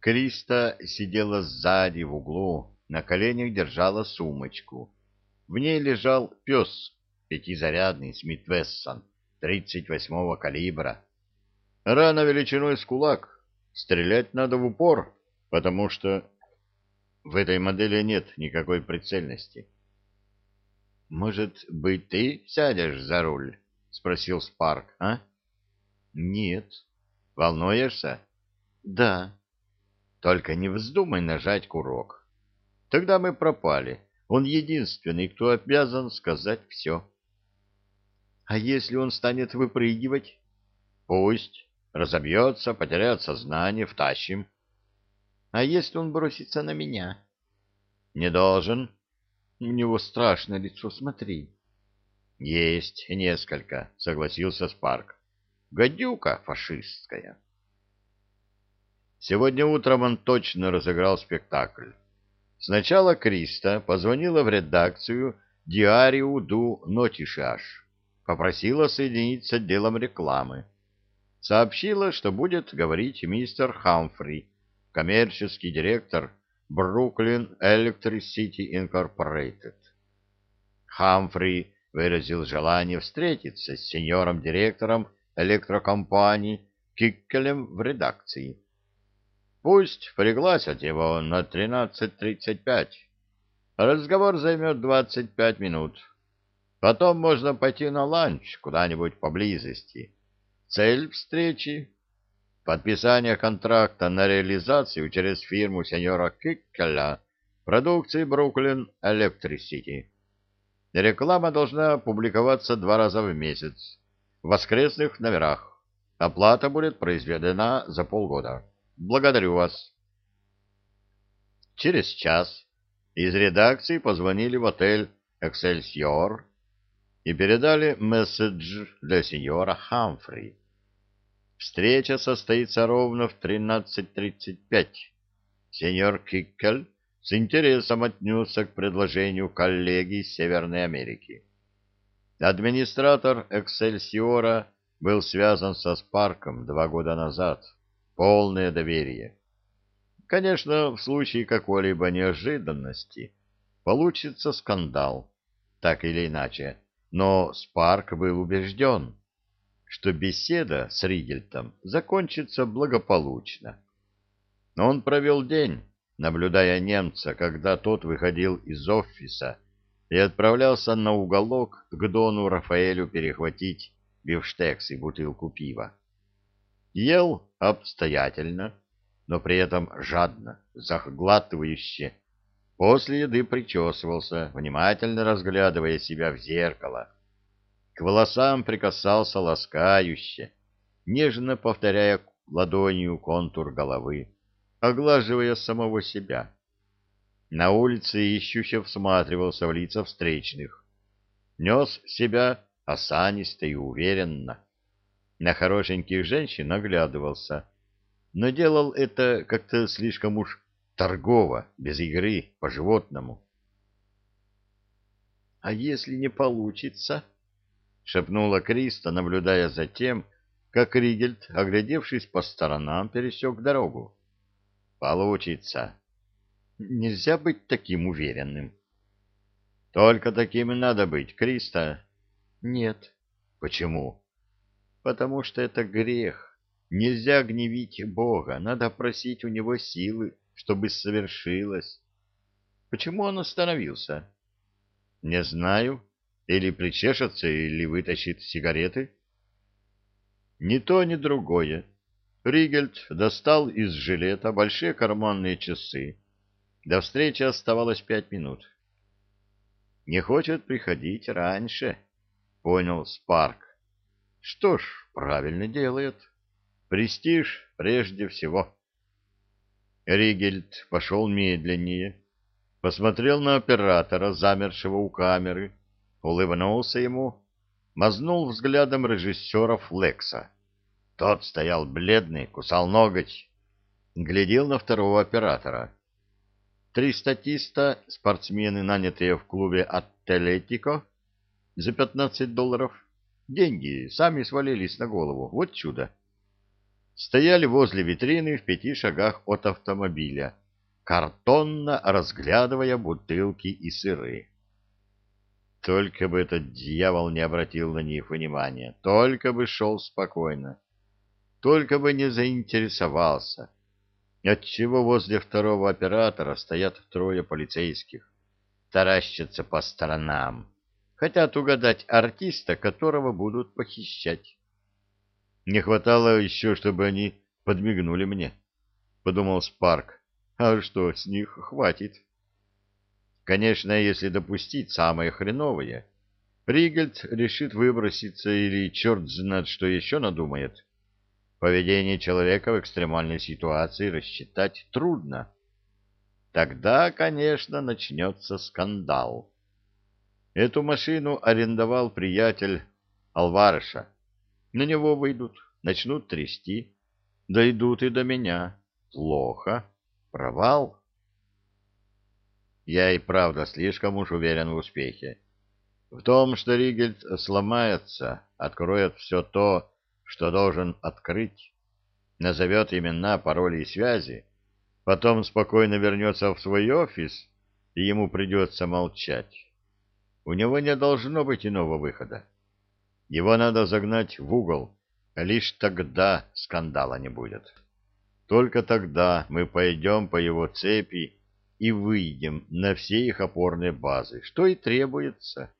Криста сидела сзади в углу, на коленях держала сумочку. В ней лежал пес, пятизарядный Смит Вессон, 38-го калибра. Рана величиной с кулак. Стрелять надо в упор, потому что в этой модели нет никакой прицельности. «Может быть, ты сядешь за руль?» — спросил Спарк, а? «Нет». «Волнуешься?» «Да». «Только не вздумай нажать курок. Тогда мы пропали. Он единственный, кто обязан сказать все». «А если он станет выпрыгивать?» «Пусть. Разобьется, потеряет сознание, втащим». «А если он бросится на меня?» «Не должен». У него страшное лицо, смотри. Есть несколько, согласился Спарк. Гадюка фашистская. Сегодня утром он точно разыграл спектакль. Сначала Криста позвонила в редакцию Диариу ду Нотишаш, попросила соединить с отделом рекламы. Сообщила, что будет говорить мистер Хамфри, коммерческий директор Brooklyn Electricity Incorporated. Хамфри выразил желание встретиться с сеньором-директором электрокомпании Киккелем в редакции. Пусть пригласят его на 13.35. Разговор займет 25 минут. Потом можно пойти на ланч куда-нибудь поблизости. Цель встречи подписание контракта на реализацию через фирму сеньора Киккеля продукции Brooklyn Electricity. Реклама должна публиковаться два раза в месяц, в воскресных номерах. Оплата будет произведена за полгода. Благодарю вас. Через час из редакции позвонили в отель «Эксельсиор» и передали месседж для сеньора Хамфри. Встреча состоится ровно в 13.35. Сеньор Киккель с интересом отнесся к предложению коллеги из Северной Америки. Администратор Эксельсиора был связан со Спарком два года назад. Полное доверие. Конечно, в случае какой-либо неожиданности получится скандал, так или иначе, но Спарк был убежден, что беседа с Ригельтом закончится благополучно. Но он провел день, наблюдая немца, когда тот выходил из офиса и отправлялся на уголок к Дону Рафаэлю перехватить бифштекс и бутылку пива. Ел обстоятельно, но при этом жадно, заглатывающе. После еды причесывался, внимательно разглядывая себя в зеркало к волосам прикасался ласкающе, нежно повторяя ладонью контур головы, оглаживая самого себя. На улице ищуще всматривался в лица встречных. Нес себя осанисто и уверенно. На хорошеньких женщин оглядывался, но делал это как-то слишком уж торгово, без игры, по-животному. — А если не получится? —— шепнула Криста, наблюдая за тем, как Ригельд, оглядевшись по сторонам, пересек дорогу. «Получится. Нельзя быть таким уверенным». «Только таким и надо быть, Криста». «Нет». «Почему?» «Потому что это грех. Нельзя гневить Бога, надо просить у Него силы, чтобы совершилось». «Почему он остановился?» «Не знаю». Или причешется, или вытащит сигареты? Ни то, ни другое. Ригельд достал из жилета большие карманные часы. До встречи оставалось пять минут. «Не хочет приходить раньше», — понял Спарк. «Что ж, правильно делает. Престиж прежде всего». Ригельд пошел медленнее, посмотрел на оператора, замершего у камеры, улыбнулся ему, мазнул взглядом режиссера Флекса. Тот стоял бледный, кусал ноготь, глядел на второго оператора. Три статиста, спортсмены, нанятые в клубе «Аттелетико» за 15 долларов. Деньги сами свалились на голову. Вот чудо. стояли возле витрины в пяти шагах от автомобиля, картонно разглядывая бутылки и сыры. Только бы этот дьявол не обратил на них внимания, только бы шел спокойно, только бы не заинтересовался, отчего возле второго оператора стоят трое полицейских, таращатся по сторонам, хотят угадать артиста, которого будут похищать. Не хватало еще, чтобы они подмигнули мне, — подумал Спарк. А что, с них хватит. Конечно, если допустить самое хреновое, Ригельд решит выброситься или черт знает, что еще надумает. Поведение человека в экстремальной ситуации рассчитать трудно. Тогда, конечно, начнется скандал. Эту машину арендовал приятель Алвареша. На него выйдут, начнут трясти. Дойдут и до меня. Плохо. Провал. Я и правда слишком уж уверен в успехе. В том, что Ригельд сломается, откроет все то, что должен открыть, назовет имена, пароли и связи, потом спокойно вернется в свой офис, и ему придется молчать. У него не должно быть иного выхода. Его надо загнать в угол, лишь тогда скандала не будет. Только тогда мы пойдем по его цепи и выйдем на все их опорные базы, что и требуется.